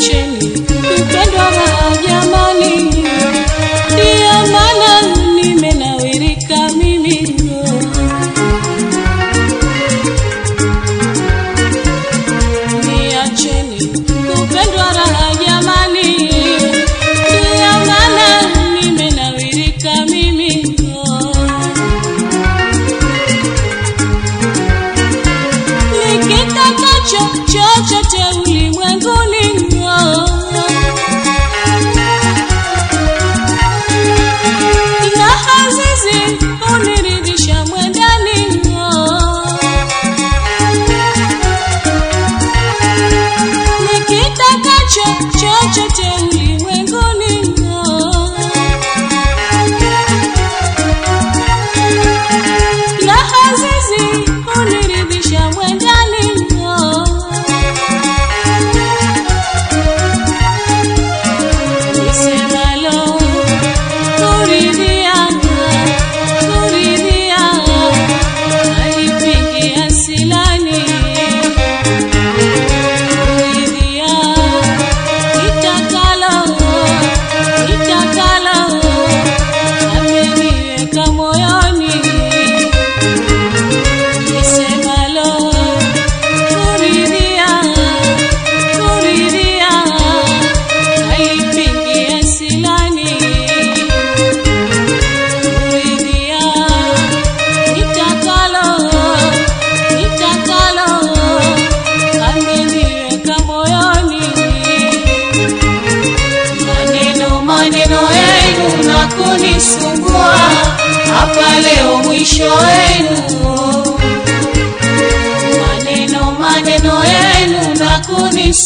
chini, mpendwa jamani, ndiyo maana nimenawirika mimi. Niacheni, mpendwa raha jamani, ndiyo maana nimenawirika mimi. Nikitakacho chochote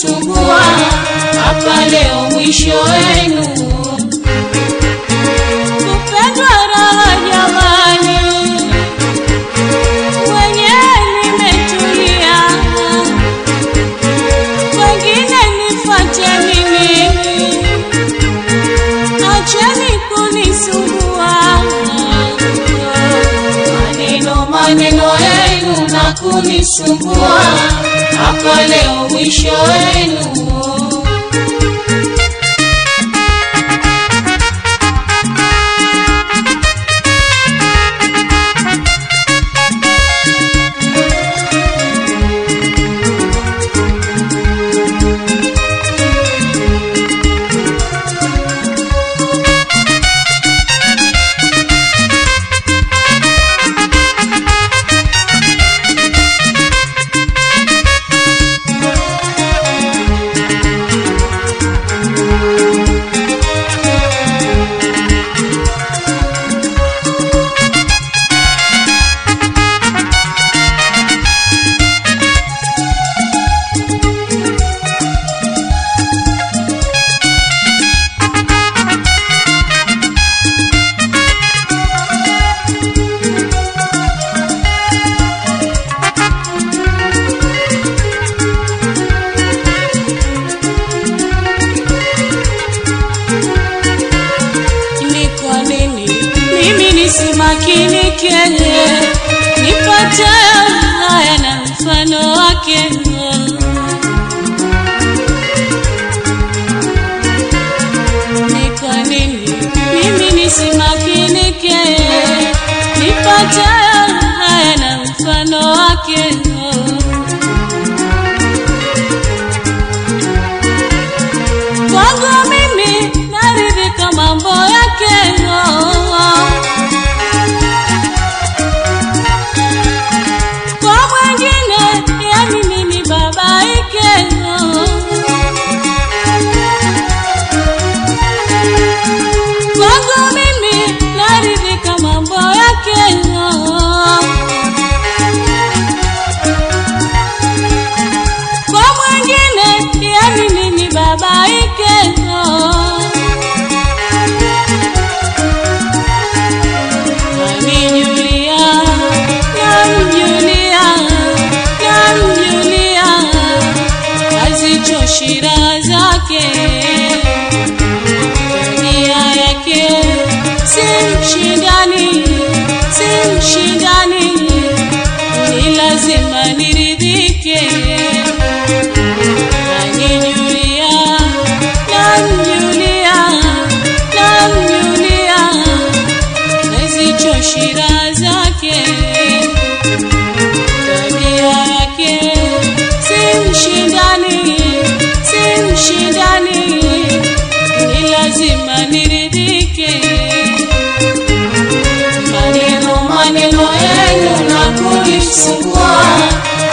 Asubuha apale uwisho wenu shine.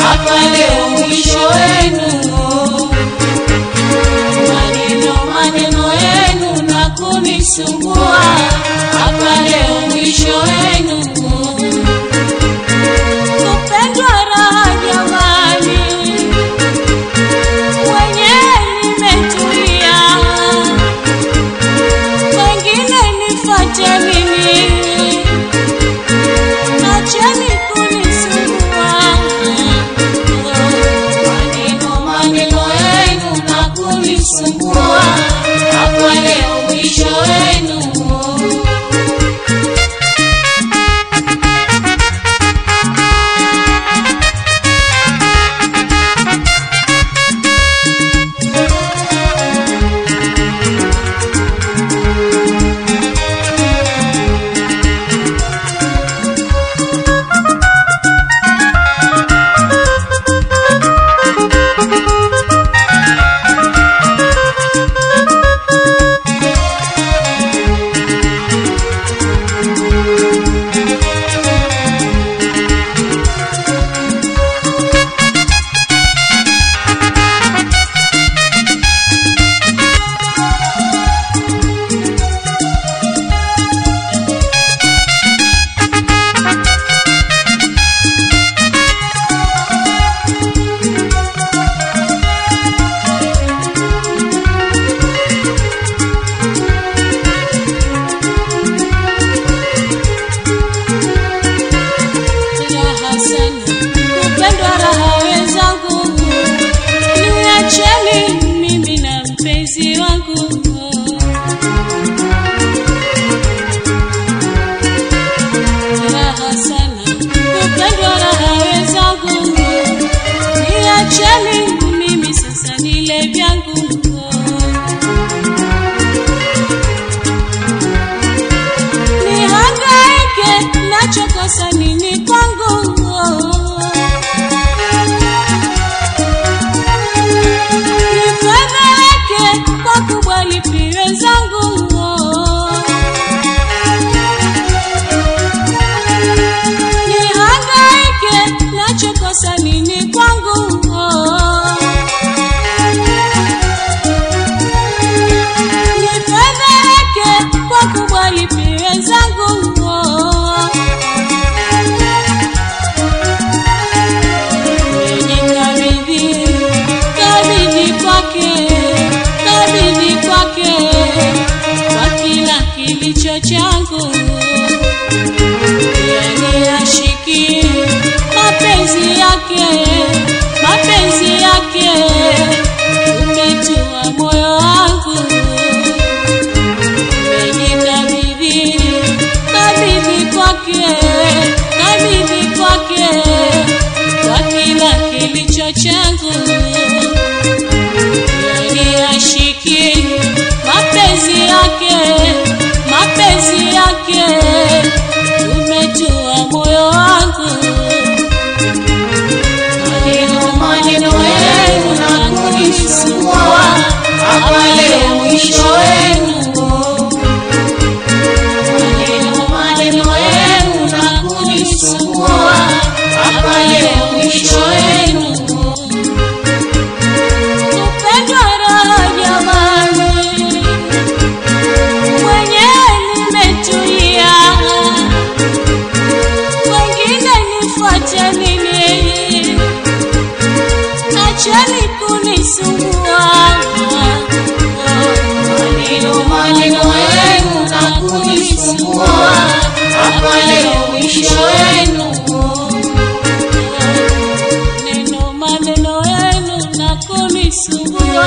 hapa leo mwisho wenu. Maneno maneno yenu na kunisumbua. thamini kwangu. Thank you. Neno maneno yenu nakunisumbua